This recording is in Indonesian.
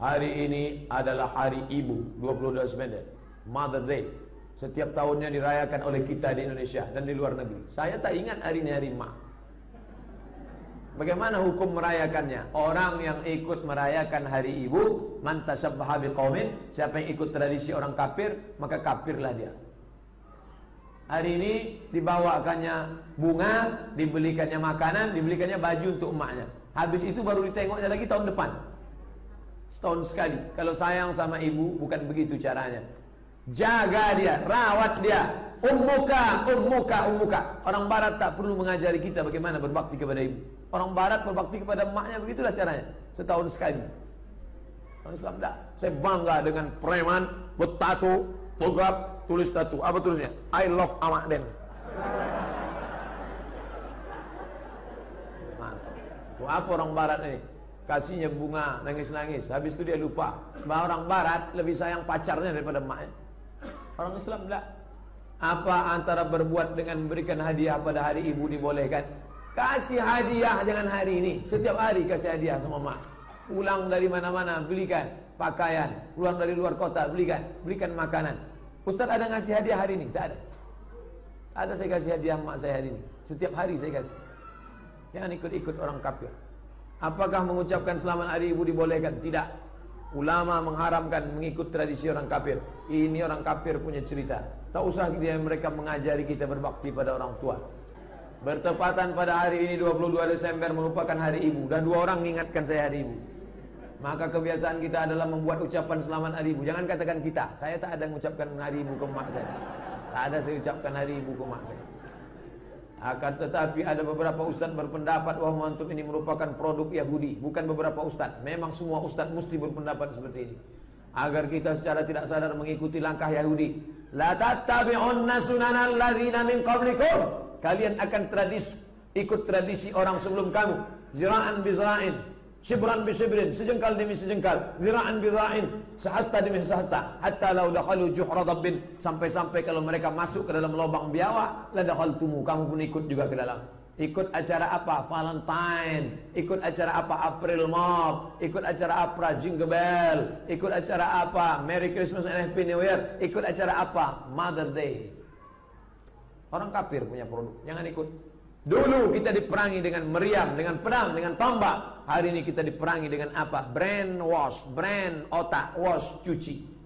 Hari ini adalah hari ibu 22 September. Mother Day. Setiap tahunnya dirayakan oleh kita di Indonesia dan di luar negeri. Saya tak ingat hari ini hari mak Bagaimana hukum merayakannya? Orang yang ikut merayakan hari ibu Man tasabbaha biqaumin Siapa yang ikut tradisi orang kafir Maka kafirlah dia. Hari ini dibawakannya bunga Dibelikannya makanan Dibelikannya baju untuk emaknya. Habis itu baru ditengoknya lagi tahun depan Setahun sekali. Kalau sayang sama ibu, bukan begitu caranya. Jaga dia, rawat dia. Ummuka, ummuka, ummuka. Orang barat tak perlu mengajari kita bagaimana berbakti kepada ibu. Orang barat berbakti kepada emaknya, begitulah caranya. Setahun sekali. Orang Islam tak. Saya bangga dengan preman, bertatu, togap, tulis tatu. Apa tulisnya? I love amak den. Mantap. Itu apa orang barat ini? Kasihnya bunga, nangis-nangis. Habis itu dia lupa bahwa orang barat lebih sayang pacarnya daripada emaknya. Orang Islam enggak. Apa antara berbuat dengan memberikan hadiah pada hari ibu dibolehkan? Kasih hadiah jangan hari ini. Setiap hari kasih hadiah sama mak. Pulang dari mana-mana belikan pakaian. Pulang dari luar kota belikan, belikan makanan. Ustaz ada ngasih hadiah hari ini? Tak ada. Ada saya kasih hadiah mak saya hari ini. Setiap hari saya kasih. Jangan ikut-ikut orang kafir. Apakah mengucapkan selamat hari ibu dibolehkan? Tidak. Ulama mengharamkan mengikut tradisi orang kafir. Ini orang kafir punya cerita. Tak usah dia mereka mengajari kita berbakti pada orang tua. Bertepatan pada hari ini 22 Desember merupakan hari ibu dan dua orang mengingatkan saya hari ibu. Maka kebiasaan kita adalah membuat ucapan selamat hari ibu. Jangan katakan kita. Saya tak ada mengucapkan hari ibu ke mak saya. Tak ada saya ucapkan hari ibu ke mak saya. Akan tetapi ada beberapa ustaz berpendapat bahwa antum ini merupakan produk Yahudi. Bukan beberapa ustaz. Memang semua ustaz mesti berpendapat seperti ini. Agar kita secara tidak sadar mengikuti langkah Yahudi. La tattabi'unna sunanal ladzina min qablikum. Kalian akan tradisi ikut tradisi orang sebelum kamu. Zira'an bizra'in. Shibran bi shibrin, sejengkal demi sejengkal, zira'an bi zira'in, sehasta demi sehasta, hatta law dakhalu juhra dabbin, sampai-sampai kalau mereka masuk ke dalam lubang biawak, la dakhaltumu, kamu pun ikut juga ke dalam. Ikut acara apa? Valentine. Ikut acara apa? April Mop. Ikut acara apa? Jingle Bell. Ikut acara apa? Merry Christmas and Happy New Year. Ikut acara apa? Mother Day. Orang kafir punya produk. Jangan ikut. Dulu kita diperangi dengan meriam, dengan pedang, dengan tombak. Hari ini kita diperangi dengan apa? Brain wash, brain otak wash, cuci.